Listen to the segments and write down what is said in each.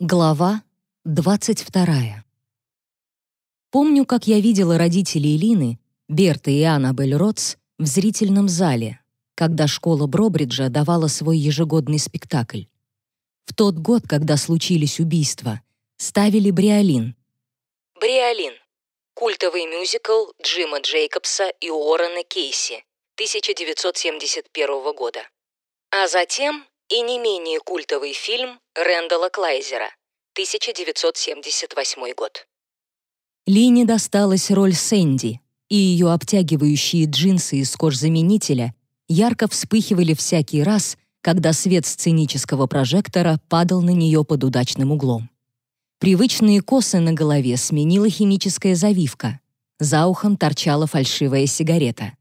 Глава 22. Помню, как я видела родителей Лины, Берта и Аннабель Ротс, в зрительном зале, когда школа Бробриджа давала свой ежегодный спектакль. В тот год, когда случились убийства, ставили «Бриолин». «Бриолин» — культовый мюзикл Джима Джейкобса и Уоррена Кейси 1971 года. А затем и не менее культовый фильм Рэндала Клайзера 1978 год. Лине досталась роль Сэнди, и ее обтягивающие джинсы из кожзаменителя ярко вспыхивали всякий раз, когда свет сценического прожектора падал на нее под удачным углом. Привычные косы на голове сменила химическая завивка. За ухом торчала фальшивая сигарета.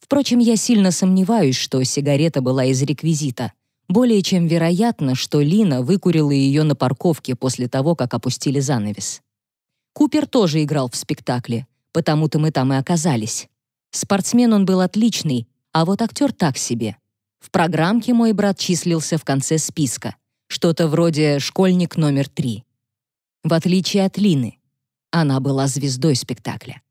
Впрочем, я сильно сомневаюсь, что сигарета была из реквизита. Более чем вероятно, что Лина выкурила ее на парковке после того, как опустили занавес. Купер тоже играл в спектакле, потому-то мы там и оказались. Спортсмен он был отличный, а вот актер так себе. В программке мой брат числился в конце списка. Что-то вроде «школьник номер три». В отличие от Лины, она была звездой спектакля.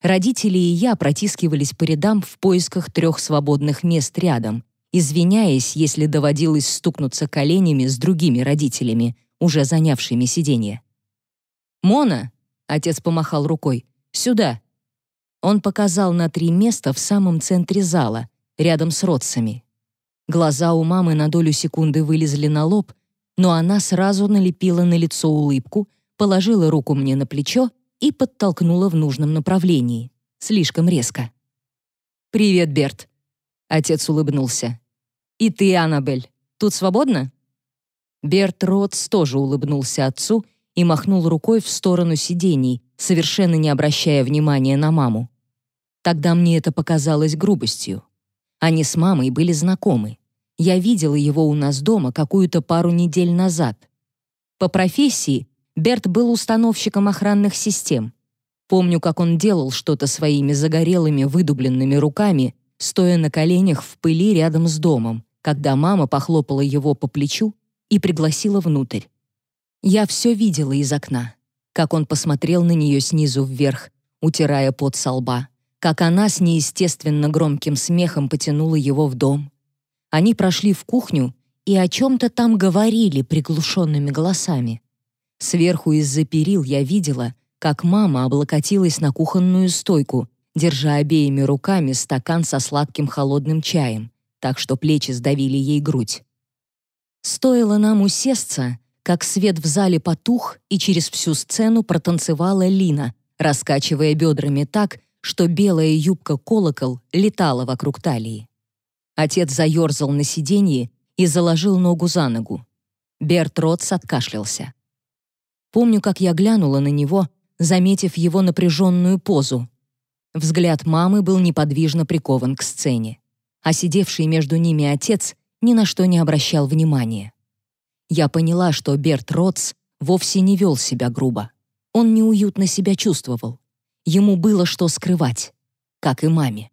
Родители и я протискивались по рядам в поисках трех свободных мест рядом, извиняясь, если доводилось стукнуться коленями с другими родителями, уже занявшими сиденье. «Мона!» — отец помахал рукой. «Сюда!» Он показал на три места в самом центре зала, рядом с родцами. Глаза у мамы на долю секунды вылезли на лоб, но она сразу налепила на лицо улыбку, положила руку мне на плечо и подтолкнула в нужном направлении. Слишком резко. «Привет, Берт», Отец улыбнулся. «И ты, Аннабель, тут свободно?» Берт Ротс тоже улыбнулся отцу и махнул рукой в сторону сидений, совершенно не обращая внимания на маму. Тогда мне это показалось грубостью. Они с мамой были знакомы. Я видела его у нас дома какую-то пару недель назад. По профессии Берт был установщиком охранных систем. Помню, как он делал что-то своими загорелыми выдубленными руками стоя на коленях в пыли рядом с домом, когда мама похлопала его по плечу и пригласила внутрь. Я все видела из окна, как он посмотрел на нее снизу вверх, утирая пот со лба, как она с неестественно громким смехом потянула его в дом. Они прошли в кухню и о чем-то там говорили приглушенными голосами. Сверху из-за перил я видела, как мама облокотилась на кухонную стойку держа обеими руками стакан со сладким холодным чаем, так что плечи сдавили ей грудь. Стоило нам усесться, как свет в зале потух, и через всю сцену протанцевала Лина, раскачивая бедрами так, что белая юбка-колокол летала вокруг талии. Отец заерзал на сиденье и заложил ногу за ногу. Берт Ротс откашлялся. Помню, как я глянула на него, заметив его напряженную позу, Взгляд мамы был неподвижно прикован к сцене, а сидевший между ними отец ни на что не обращал внимания. Я поняла, что Берт Ротс вовсе не вел себя грубо. Он неуютно себя чувствовал. Ему было что скрывать, как и маме.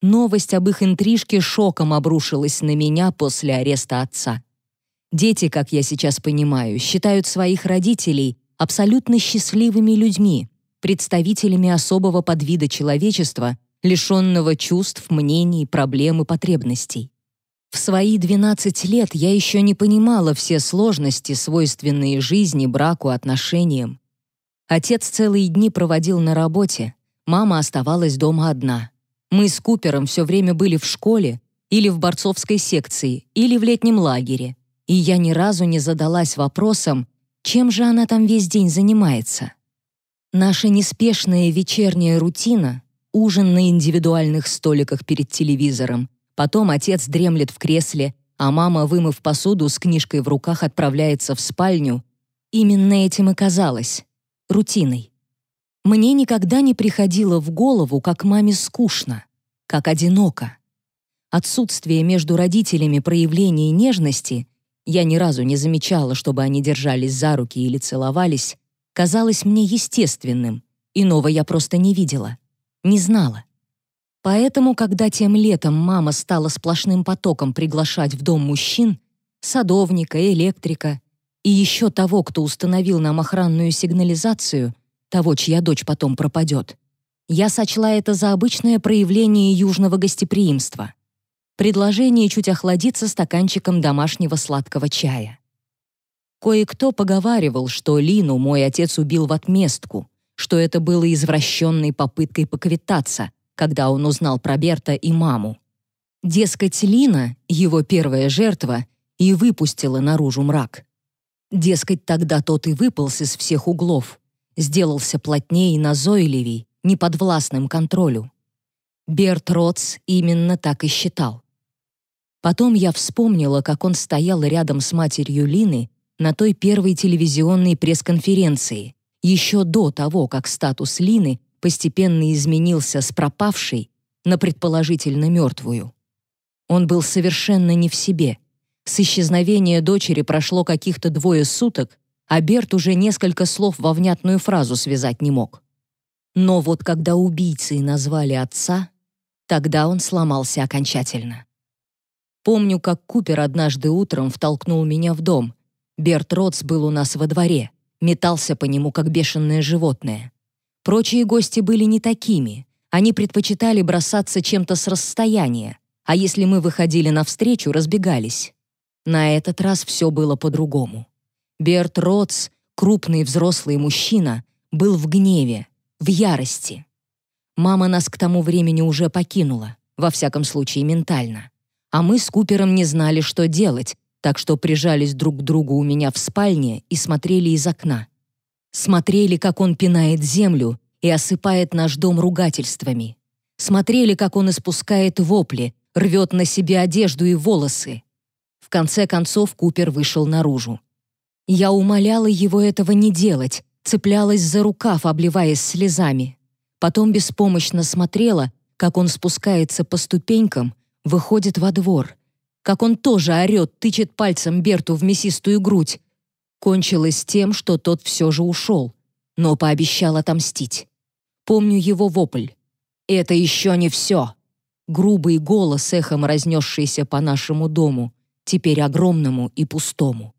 Новость об их интрижке шоком обрушилась на меня после ареста отца. Дети, как я сейчас понимаю, считают своих родителей абсолютно счастливыми людьми, представителями особого подвида человечества, лишенного чувств, мнений, проблем и потребностей. В свои 12 лет я еще не понимала все сложности, свойственные жизни, браку, отношениям. Отец целые дни проводил на работе, мама оставалась дома одна. Мы с Купером все время были в школе или в борцовской секции, или в летнем лагере, и я ни разу не задалась вопросом, чем же она там весь день занимается. Наша неспешная вечерняя рутина, ужин на индивидуальных столиках перед телевизором, потом отец дремлет в кресле, а мама, вымыв посуду, с книжкой в руках отправляется в спальню, именно этим и казалось — рутиной. Мне никогда не приходило в голову, как маме скучно, как одиноко. Отсутствие между родителями проявления нежности — я ни разу не замечала, чтобы они держались за руки или целовались, казалось мне естественным, иного я просто не видела, не знала. Поэтому, когда тем летом мама стала сплошным потоком приглашать в дом мужчин, садовника, электрика, и еще того, кто установил нам охранную сигнализацию, того, чья дочь потом пропадет, я сочла это за обычное проявление южного гостеприимства. Предложение чуть охладиться стаканчиком домашнего сладкого чая. Кое-кто поговаривал, что Лину мой отец убил в отместку, что это было извращенной попыткой поквитаться, когда он узнал про Берта и маму. Дескать, Лина, его первая жертва, и выпустила наружу мрак. Дескать, тогда тот и выполз из всех углов, сделался плотнее и назойливей, неподвластным контролю. Берт Ротс именно так и считал. Потом я вспомнила, как он стоял рядом с матерью Лины на той первой телевизионной пресс-конференции, еще до того, как статус Лины постепенно изменился с пропавшей на предположительно мертвую. Он был совершенно не в себе. С исчезновения дочери прошло каких-то двое суток, а Берт уже несколько слов во внятную фразу связать не мог. Но вот когда убийцей назвали отца, тогда он сломался окончательно. Помню, как Купер однажды утром втолкнул меня в дом. Берт Ротс был у нас во дворе, метался по нему, как бешеное животное. Прочие гости были не такими. Они предпочитали бросаться чем-то с расстояния, а если мы выходили навстречу, разбегались. На этот раз все было по-другому. Берт Ротс, крупный взрослый мужчина, был в гневе, в ярости. Мама нас к тому времени уже покинула, во всяком случае ментально. А мы с Купером не знали, что делать, так что прижались друг к другу у меня в спальне и смотрели из окна. Смотрели, как он пинает землю и осыпает наш дом ругательствами. Смотрели, как он испускает вопли, рвет на себе одежду и волосы. В конце концов Купер вышел наружу. Я умоляла его этого не делать, цеплялась за рукав, обливаясь слезами. Потом беспомощно смотрела, как он спускается по ступенькам, выходит во двор. Как он тоже орет, тычет пальцем Берту в мясистую грудь. Кончилось тем, что тот все же ушел, но пообещал отомстить. Помню его вопль. «Это еще не все!» Грубый голос, эхом разнесшийся по нашему дому, теперь огромному и пустому.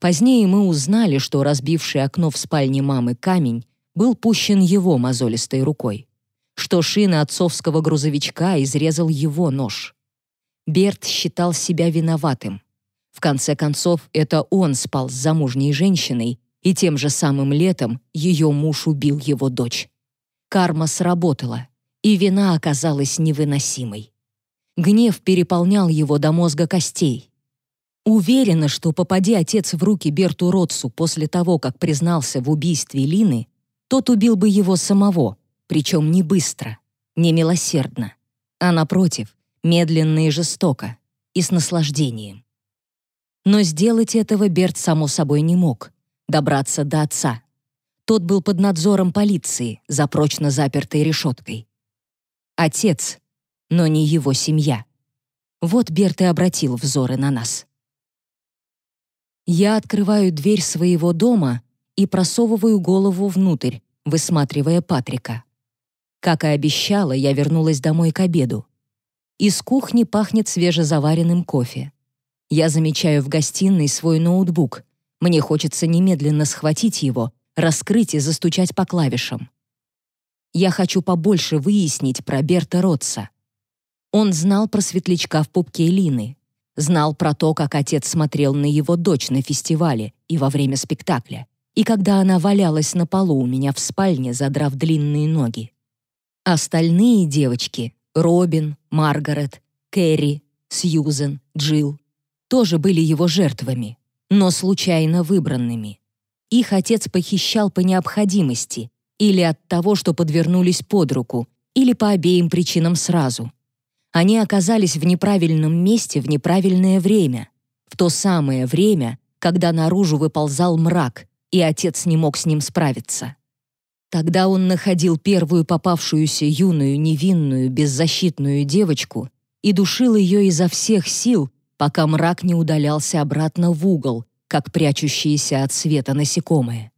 Позднее мы узнали, что разбивший окно в спальне мамы камень был пущен его мозолистой рукой, что шины отцовского грузовичка изрезал его нож. Берт считал себя виноватым. В конце концов, это он спал с замужней женщиной, и тем же самым летом ее муж убил его дочь. Карма сработала, и вина оказалась невыносимой. Гнев переполнял его до мозга костей. Уверена, что попади отец в руки Берту Ротсу после того, как признался в убийстве Лины, тот убил бы его самого, причем не быстро, не милосердно, а напротив, медленно и жестоко, и с наслаждением. Но сделать этого Берт само собой не мог, добраться до отца. Тот был под надзором полиции, за прочно запертой решеткой. Отец, но не его семья. Вот Берт и обратил взоры на нас. Я открываю дверь своего дома и просовываю голову внутрь, высматривая Патрика. Как и обещала, я вернулась домой к обеду. Из кухни пахнет свежезаваренным кофе. Я замечаю в гостиной свой ноутбук. Мне хочется немедленно схватить его, раскрыть и застучать по клавишам. Я хочу побольше выяснить про Берта Ротса. Он знал про светлячка в пупке Лины, знал про то, как отец смотрел на его дочь на фестивале и во время спектакля, и когда она валялась на полу у меня в спальне, задрав длинные ноги. Остальные девочки — Робин, Маргарет, Кэрри, Сьюзен, Джилл — тоже были его жертвами, но случайно выбранными. Их отец похищал по необходимости или от того, что подвернулись под руку, или по обеим причинам сразу — они оказались в неправильном месте в неправильное время, в то самое время, когда наружу выползал мрак, и отец не мог с ним справиться. Тогда он находил первую попавшуюся юную, невинную, беззащитную девочку и душил ее изо всех сил, пока мрак не удалялся обратно в угол, как прячущиеся от света насекомые.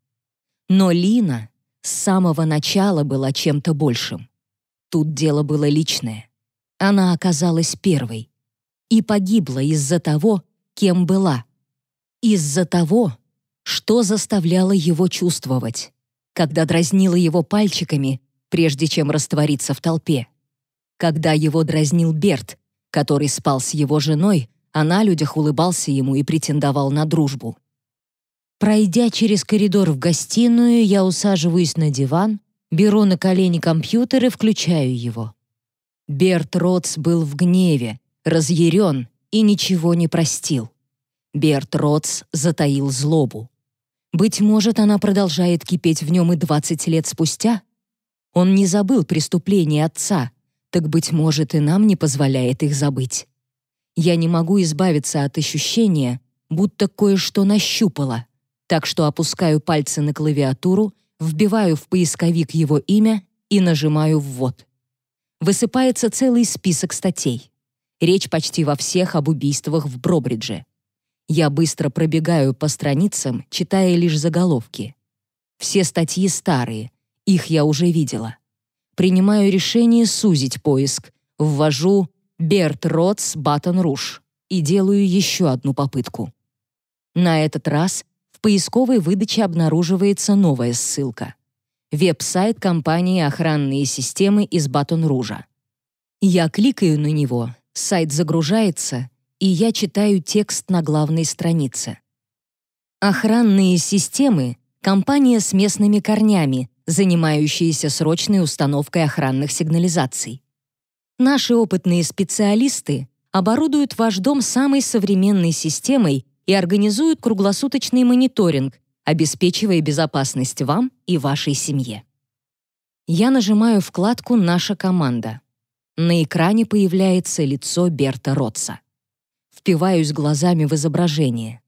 Но Лина с самого начала была чем-то большим. Тут дело было личное. Она оказалась первой и погибла из-за того, кем была. Из-за того, что заставляло его чувствовать, когда дразнило его пальчиками, прежде чем раствориться в толпе. Когда его дразнил Берт, который спал с его женой, а на людях улыбался ему и претендовал на дружбу. Пройдя через коридор в гостиную, я усаживаюсь на диван, беру на колени компьютер и включаю его. Берт Ротс был в гневе, разъярен и ничего не простил. Берт Ротс затаил злобу. Быть может, она продолжает кипеть в нем и 20 лет спустя? Он не забыл преступления отца, так, быть может, и нам не позволяет их забыть. Я не могу избавиться от ощущения, будто кое-что нащупала, так что опускаю пальцы на клавиатуру, вбиваю в поисковик его имя и нажимаю «Ввод». Высыпается целый список статей. Речь почти во всех об убийствах в Бробридже. Я быстро пробегаю по страницам, читая лишь заголовки. Все статьи старые, их я уже видела. Принимаю решение сузить поиск, ввожу «Берт Ротс Баттон Руш» и делаю еще одну попытку. На этот раз в поисковой выдаче обнаруживается новая ссылка. Веб-сайт компании «Охранные системы» из Батон-Ружа. Я кликаю на него, сайт загружается, и я читаю текст на главной странице. «Охранные системы» — компания с местными корнями, занимающаяся срочной установкой охранных сигнализаций. Наши опытные специалисты оборудуют ваш дом самой современной системой и организуют круглосуточный мониторинг, обеспечивая безопасность вам и вашей семье. Я нажимаю вкладку «Наша команда». На экране появляется лицо Берта Ротса. Впиваюсь глазами в изображение.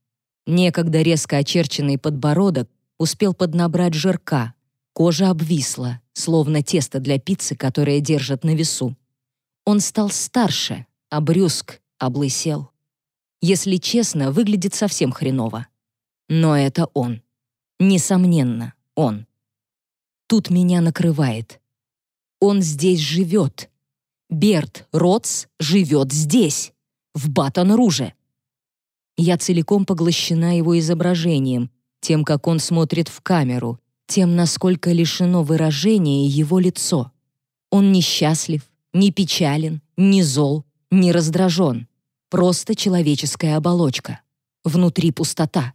Некогда резко очерченный подбородок успел поднабрать жирка, кожа обвисла, словно тесто для пиццы, которое держат на весу. Он стал старше, а брюск облысел. Если честно, выглядит совсем хреново. Но это он. Несомненно, он. Тут меня накрывает. Он здесь живет. Берт Ротс живет здесь, в Батон-Руже. Я целиком поглощена его изображением, тем, как он смотрит в камеру, тем, насколько лишено выражения его лицо. Он несчастлив, не печален, не зол, не раздражен. Просто человеческая оболочка. Внутри пустота.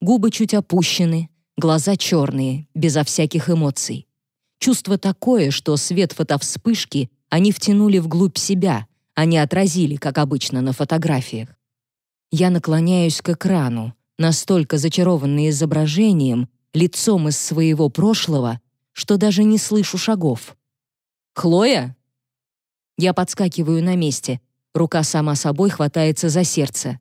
Губы чуть опущены, глаза черные, безо всяких эмоций. Чувство такое, что свет фотовспышки они втянули вглубь себя, не отразили, как обычно на фотографиях. Я наклоняюсь к экрану, настолько зачарованный изображением, лицом из своего прошлого, что даже не слышу шагов. «Хлоя?» Я подскакиваю на месте — Рука сама собой хватается за сердце.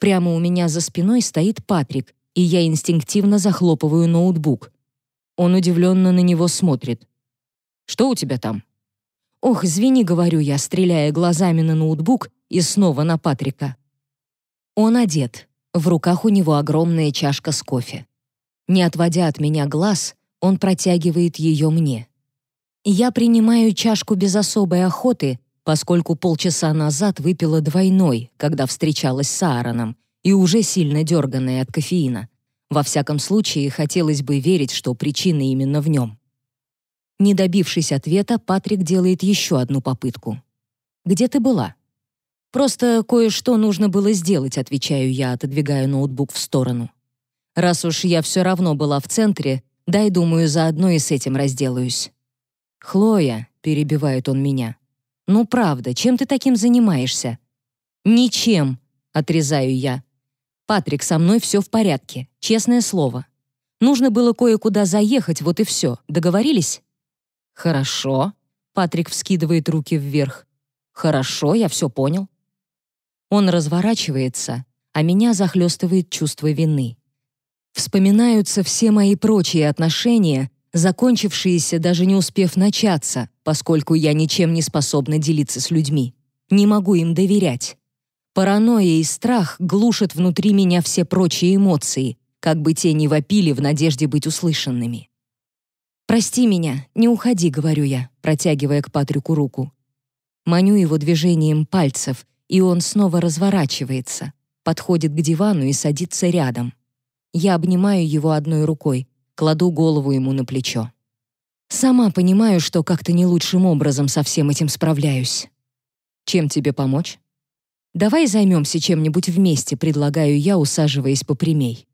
Прямо у меня за спиной стоит Патрик, и я инстинктивно захлопываю ноутбук. Он удивленно на него смотрит. «Что у тебя там?» «Ох, извини», — говорю я, стреляя глазами на ноутбук и снова на Патрика. Он одет. В руках у него огромная чашка с кофе. Не отводя от меня глаз, он протягивает ее мне. Я принимаю чашку без особой охоты, поскольку полчаса назад выпила двойной, когда встречалась с Аароном, и уже сильно дерганная от кофеина. Во всяком случае, хотелось бы верить, что причина именно в нем. Не добившись ответа, Патрик делает еще одну попытку. «Где ты была?» «Просто кое-что нужно было сделать», — отвечаю я, отодвигая ноутбук в сторону. «Раз уж я все равно была в центре, дай, думаю, заодно и с этим разделаюсь». «Хлоя», — перебивает он меня, «Ну правда, чем ты таким занимаешься?» «Ничем», — отрезаю я. «Патрик, со мной все в порядке, честное слово. Нужно было кое-куда заехать, вот и все. Договорились?» «Хорошо», — Патрик вскидывает руки вверх. «Хорошо, я все понял». Он разворачивается, а меня захлестывает чувство вины. Вспоминаются все мои прочие отношения, закончившиеся даже не успев начаться, поскольку я ничем не способна делиться с людьми. Не могу им доверять. Паранойя и страх глушат внутри меня все прочие эмоции, как бы те ни вопили в надежде быть услышанными. «Прости меня, не уходи», — говорю я, протягивая к Патрику руку. Маню его движением пальцев, и он снова разворачивается. подходит к дивану и садится рядом. Я обнимаю его одной рукой, кладу голову ему на плечо. Сама понимаю, что как-то не лучшим образом со всем этим справляюсь. Чем тебе помочь? Давай займемся чем-нибудь вместе, предлагаю я, усаживаясь попрямей.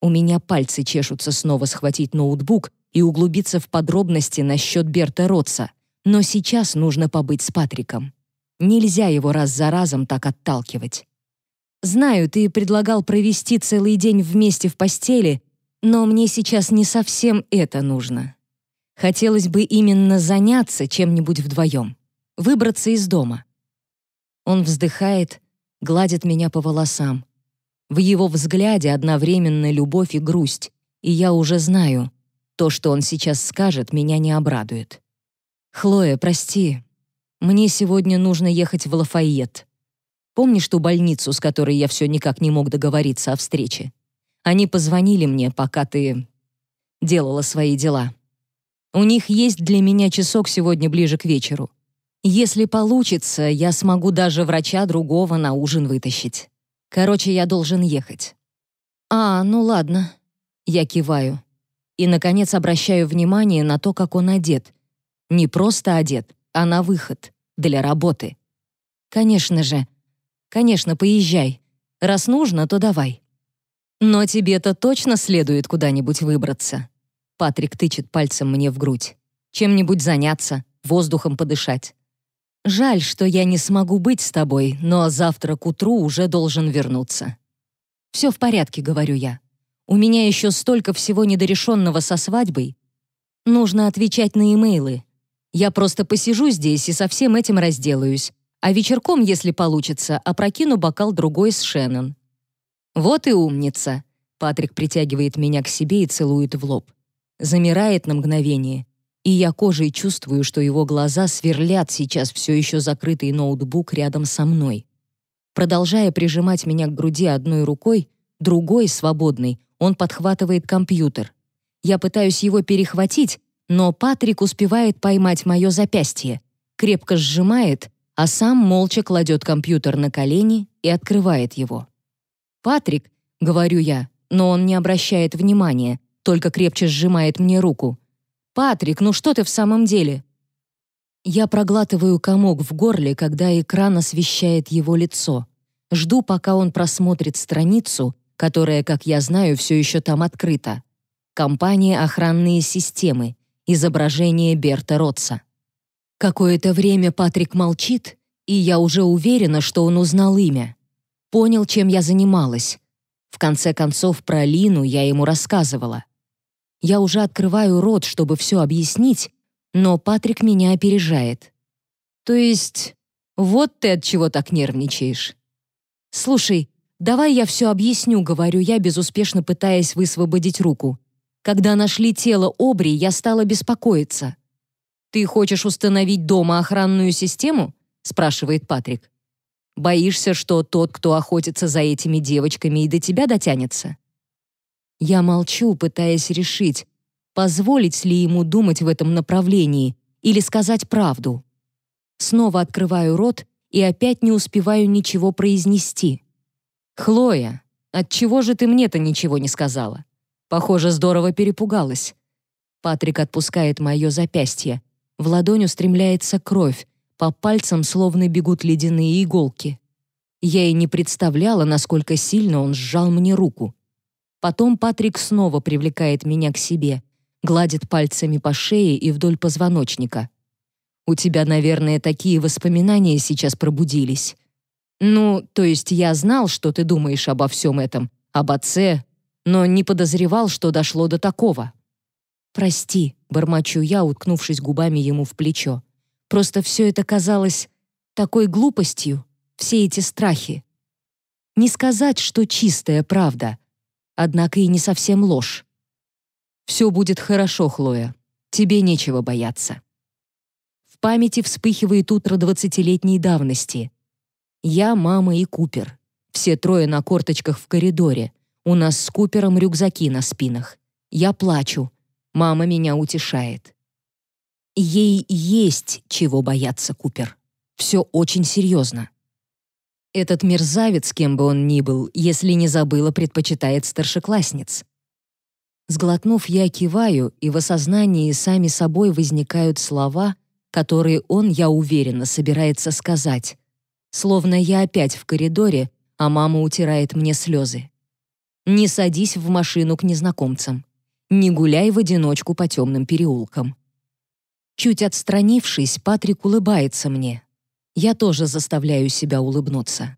У меня пальцы чешутся снова схватить ноутбук и углубиться в подробности насчет Берта Ротса, но сейчас нужно побыть с Патриком. Нельзя его раз за разом так отталкивать. Знаю, ты предлагал провести целый день вместе в постели, но мне сейчас не совсем это нужно. Хотелось бы именно заняться чем-нибудь вдвоем, выбраться из дома. Он вздыхает, гладит меня по волосам. В его взгляде одновременно любовь и грусть, и я уже знаю, то, что он сейчас скажет, меня не обрадует. «Хлоя, прости, мне сегодня нужно ехать в Лафайет. Помнишь ту больницу, с которой я все никак не мог договориться о встрече? Они позвонили мне, пока ты делала свои дела. У них есть для меня часок сегодня ближе к вечеру. Если получится, я смогу даже врача другого на ужин вытащить. Короче, я должен ехать. А, ну ладно. Я киваю. И, наконец, обращаю внимание на то, как он одет. Не просто одет, а на выход, для работы. Конечно же. Конечно, поезжай. Раз нужно, то давай. Но тебе-то точно следует куда-нибудь выбраться. Патрик тычет пальцем мне в грудь. Чем-нибудь заняться, воздухом подышать. Жаль, что я не смогу быть с тобой, но завтра к утру уже должен вернуться. Все в порядке, говорю я. У меня еще столько всего недорешенного со свадьбой. Нужно отвечать на имейлы. Я просто посижу здесь и со всем этим разделаюсь, а вечерком, если получится, опрокину бокал другой с Шеннон. Вот и умница. Патрик притягивает меня к себе и целует в лоб. Замирает на мгновение, и я кожей чувствую, что его глаза сверлят сейчас все еще закрытый ноутбук рядом со мной. Продолжая прижимать меня к груди одной рукой, другой, свободной, он подхватывает компьютер. Я пытаюсь его перехватить, но Патрик успевает поймать мое запястье, крепко сжимает, а сам молча кладет компьютер на колени и открывает его. «Патрик», — говорю я, но он не обращает внимания, только крепче сжимает мне руку — «Патрик, ну что ты в самом деле?» Я проглатываю комок в горле, когда экран освещает его лицо. Жду, пока он просмотрит страницу, которая, как я знаю, все еще там открыта. Компания «Охранные системы», изображение Берта Ротса. Какое-то время Патрик молчит, и я уже уверена, что он узнал имя. Понял, чем я занималась. В конце концов, про Лину я ему рассказывала. Я уже открываю рот, чтобы все объяснить, но Патрик меня опережает. То есть, вот ты от чего так нервничаешь. Слушай, давай я все объясню, говорю я, безуспешно пытаясь высвободить руку. Когда нашли тело Обри, я стала беспокоиться. Ты хочешь установить дома охранную систему? спрашивает Патрик. Боишься, что тот, кто охотится за этими девочками, и до тебя дотянется? Я молчу, пытаясь решить, позволить ли ему думать в этом направлении или сказать правду. Снова открываю рот и опять не успеваю ничего произнести. «Хлоя, отчего же ты мне-то ничего не сказала? Похоже, здорово перепугалась». Патрик отпускает мое запястье. В ладонь устремляется кровь, по пальцам словно бегут ледяные иголки. Я и не представляла, насколько сильно он сжал мне руку. Потом Патрик снова привлекает меня к себе, гладит пальцами по шее и вдоль позвоночника. «У тебя, наверное, такие воспоминания сейчас пробудились». «Ну, то есть я знал, что ты думаешь обо всем этом, об отце, но не подозревал, что дошло до такого». «Прости», — бормочу я, уткнувшись губами ему в плечо. «Просто все это казалось такой глупостью, все эти страхи. Не сказать, что чистая правда, однако и не совсем ложь. «Все будет хорошо, Хлоя. Тебе нечего бояться». В памяти вспыхивает утро двадцатилетней давности. Я, мама и Купер. Все трое на корточках в коридоре. У нас с Купером рюкзаки на спинах. Я плачу. Мама меня утешает. Ей есть чего бояться, Купер. Все очень серьезно. Этот мерзавец, кем бы он ни был, если не забыла, предпочитает старшеклассниц. Сглотнув, я киваю, и в осознании сами собой возникают слова, которые он, я уверена, собирается сказать. Словно я опять в коридоре, а мама утирает мне слезы. Не садись в машину к незнакомцам. Не гуляй в одиночку по темным переулкам. Чуть отстранившись, Патрик улыбается мне. Я тоже заставляю себя улыбнуться.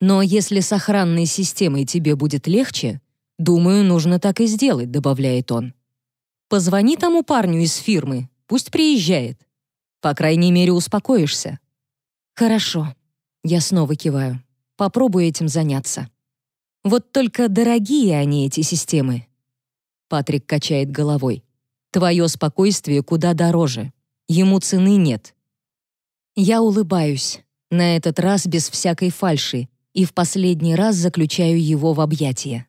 Но если с охранной системой тебе будет легче, думаю, нужно так и сделать, добавляет он. Позвони тому парню из фирмы, пусть приезжает. По крайней мере, успокоишься. Хорошо. Я снова киваю. Попробую этим заняться. Вот только дорогие они эти системы. Патрик качает головой. Твое спокойствие куда дороже. Ему цены нет. Я улыбаюсь, на этот раз без всякой фальши, и в последний раз заключаю его в объятия.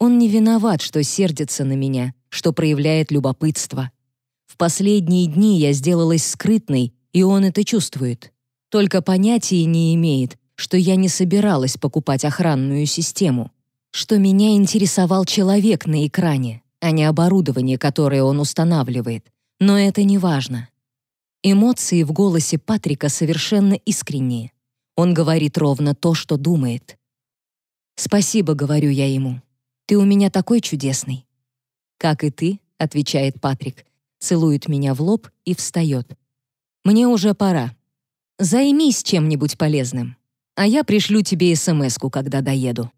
Он не виноват, что сердится на меня, что проявляет любопытство. В последние дни я сделалась скрытной, и он это чувствует. Только понятия не имеет, что я не собиралась покупать охранную систему, что меня интересовал человек на экране, а не оборудование, которое он устанавливает. Но это не важно. Эмоции в голосе Патрика совершенно искренние. Он говорит ровно то, что думает. «Спасибо», — говорю я ему. «Ты у меня такой чудесный». «Как и ты», — отвечает Патрик, целует меня в лоб и встает. «Мне уже пора. Займись чем-нибудь полезным, а я пришлю тебе смс когда доеду».